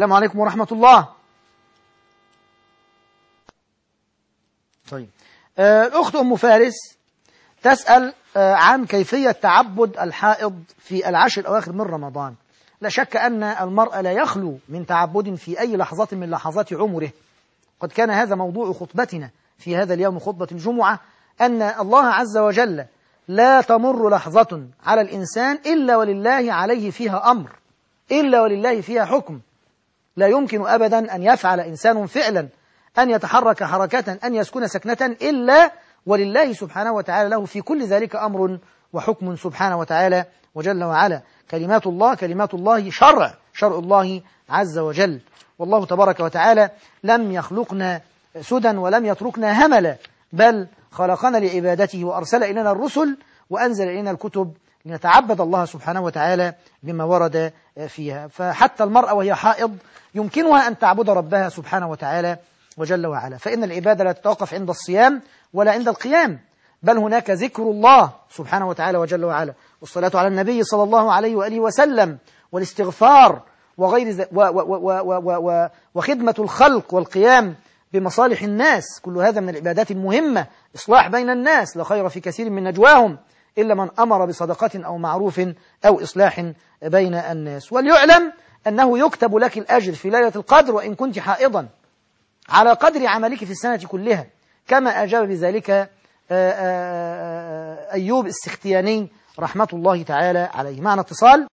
السلام عليكم ورحمة الله. طيب. آه، الأخت أم فارس تسأل آه، عن كيفية تعبد الحائض في العشر الأواخر من رمضان. لا شك أن المرء لا يخلو من تعبد في أي لحظة من لحظات عمره. قد كان هذا موضوع خطبتنا في هذا اليوم خطبة الجمعة أن الله عز وجل لا تمر لحظة على الإنسان إلا ولله عليه فيها أمر إلا ولله فيها حكم. لا يمكن أبدا أن يفعل إنسان فعلا أن يتحرك حركة أن يسكن سكنة إلا ولله سبحانه وتعالى له في كل ذلك أمر وحكم سبحانه وتعالى وجل وعلا. كلمات الله كلمات الله شرع شرع الله عز وجل. والله تبارك وتعالى لم يخلقنا سدى ولم يتركنا هملا بل خلقنا لعبادته وأرسل إلينا الرسل وأنزل إلينا الكتب لنتعبد الله سبحانه وتعالى بما ورد فيها. فحتى المرأة وهي حائض يمكنها أن تعبد ربها سبحانه وتعالى وجل وعلا. فإن العبادة لا تتوقف عند الصيام ولا عند القيام بل هناك ذكر الله سبحانه وتعالى وجل وعلا. والصلاة على النبي صلى الله عليه وآله وسلم والاستغفار وغير ذ... و... و... و... و... و... وخدمة الخلق والقيام بمصالح الناس. كل هذا من العبادات المهمة. إصلاح بين الناس. لا خير في كثير من نجواهم. إلا من أمر بصدقة أو معروف أو إصلاح بين الناس. وليعلم أنه يكتب لك الأجر في ليلة القدر وإن كنت حائضا. على قدر عملك في السنة كلها. كما أجاب بذلك أيوب السختياني رحمة الله تعالى عليه. معنا اتصال؟